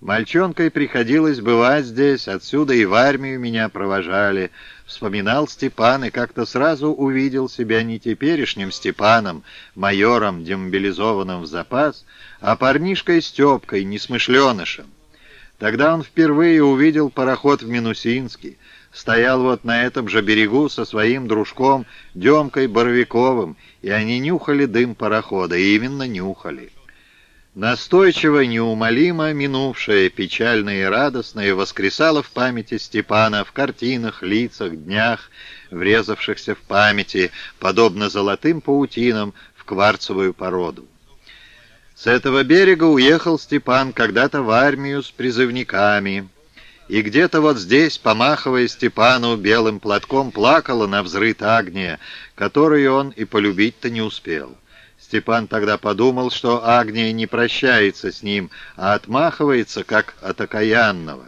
Мальчонкой приходилось бывать здесь, отсюда и в армию меня провожали. Вспоминал Степан и как-то сразу увидел себя не теперешним Степаном, майором, демобилизованным в запас, а парнишкой Степкой, несмышленышем. Тогда он впервые увидел пароход в Минусинске, стоял вот на этом же берегу со своим дружком Демкой Боровиковым, и они нюхали дым парохода, и именно нюхали. Настойчиво, неумолимо минувшее, печальное и радостное воскресало в памяти Степана в картинах, лицах, днях, врезавшихся в памяти, подобно золотым паутинам в кварцевую породу. С этого берега уехал Степан когда-то в армию с призывниками, и где-то вот здесь, помахивая Степану белым платком, плакала на взрыт Агния, которую он и полюбить-то не успел. Степан тогда подумал, что Агния не прощается с ним, а отмахивается, как от окаянного.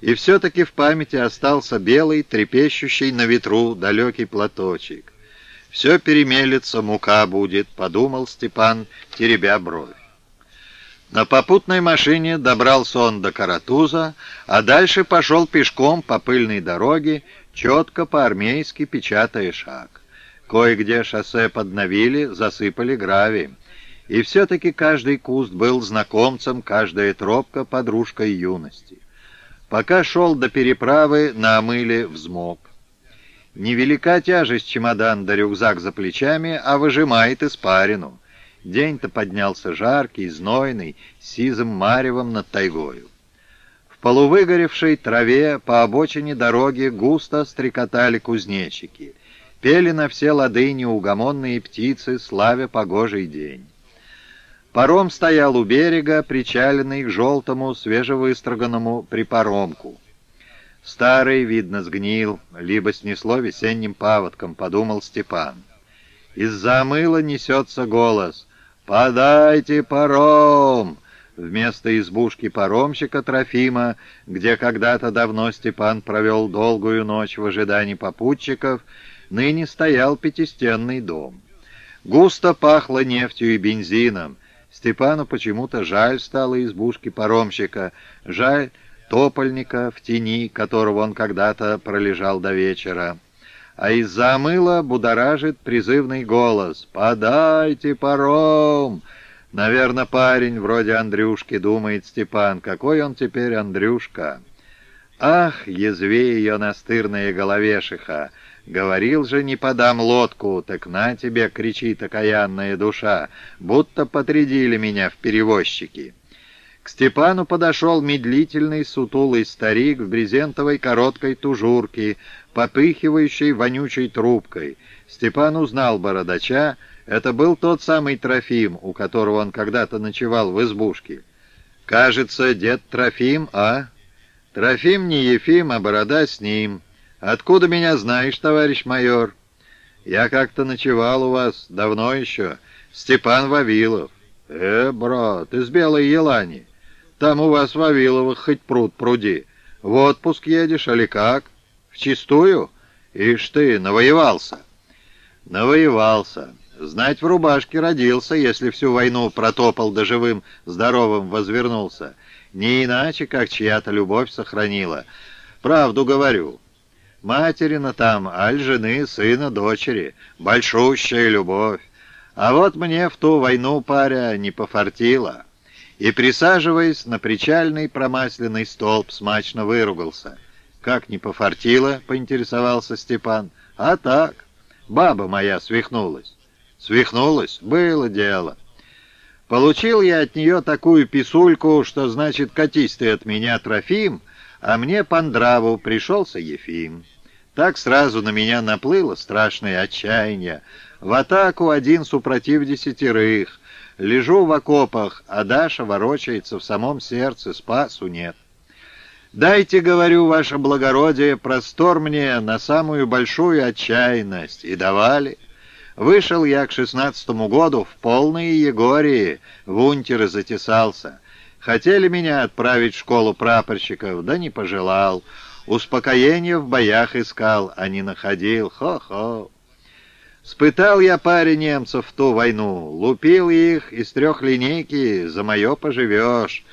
И все-таки в памяти остался белый, трепещущий на ветру далекий платочек. «Все перемелется, мука будет», — подумал Степан, теребя бровь. На попутной машине добрался он до Каратуза, а дальше пошел пешком по пыльной дороге, четко по-армейски печатая шаг. Кое-где шоссе подновили, засыпали гравием. И все-таки каждый куст был знакомцем, каждая тропка — подружкой юности. Пока шел до переправы, на омыле взмок. Невелика тяжесть чемодан да рюкзак за плечами, а выжимает испарину. День-то поднялся жаркий, знойный, сизым маревом над тайгою. В полувыгоревшей траве по обочине дороги густо стрекотали кузнечики — Пели на все лады неугомонные птицы, славя погожий день. Паром стоял у берега, причаленный к желтому, свежевыстроганному припаромку. Старый, видно, сгнил, либо снесло весенним паводком, подумал Степан. Из-за мыла несется голос «Подайте паром!» Вместо избушки паромщика Трофима, где когда-то давно Степан провел долгую ночь в ожидании попутчиков, ныне стоял пятистенный дом. Густо пахло нефтью и бензином. Степану почему-то жаль стало избушки паромщика, жаль топольника в тени, которого он когда-то пролежал до вечера. А из-за мыла будоражит призывный голос «Подайте паром!» Наверное, парень вроде Андрюшки, думает Степан. Какой он теперь Андрюшка? Ах, язви ее настырная головешиха! Говорил же, не подам лодку, так на тебе, кричит окаянная душа, будто подрядили меня в перевозчики. К Степану подошел медлительный сутулый старик в брезентовой короткой тужурке, попыхивающей вонючей трубкой. Степан узнал бородача, это был тот самый Трофим, у которого он когда-то ночевал в избушке. «Кажется, дед Трофим, а?» «Трофим не Ефим, а борода с ним». «Откуда меня знаешь, товарищ майор?» «Я как-то ночевал у вас, давно еще. Степан Вавилов». «Э, брат, из Белой Елани. Там у вас Вавиловых хоть пруд пруди. В отпуск едешь, али как? Вчистую? Ишь ты, навоевался». «Навоевался. Знать, в рубашке родился, если всю войну протопал да живым, здоровым возвернулся. Не иначе, как чья-то любовь сохранила. Правду говорю». Материна там, аль жены, сына, дочери. Большущая любовь. А вот мне в ту войну, паря, не пофартило. И, присаживаясь на причальный промасленный столб, смачно выругался. «Как не пофартило?» — поинтересовался Степан. «А так, баба моя свихнулась». «Свихнулась? Было дело». Получил я от нее такую писульку, что, значит, катись ты от меня, Трофим, а мне по нраву пришелся Ефим. Так сразу на меня наплыло страшное отчаяние. В атаку один супротив десятерых. Лежу в окопах, а Даша ворочается в самом сердце, спасу нет. «Дайте, — говорю, ваше благородие, — простор мне на самую большую отчаянность». И давали. Вышел я к шестнадцатому году в полные Егории, в унтеры затесался. Хотели меня отправить в школу прапорщиков, да не пожелал. Успокоение в боях искал, а не находил. Хо-хо. Спытал я паре немцев в ту войну, лупил их из трех линейки, за мое поживешь.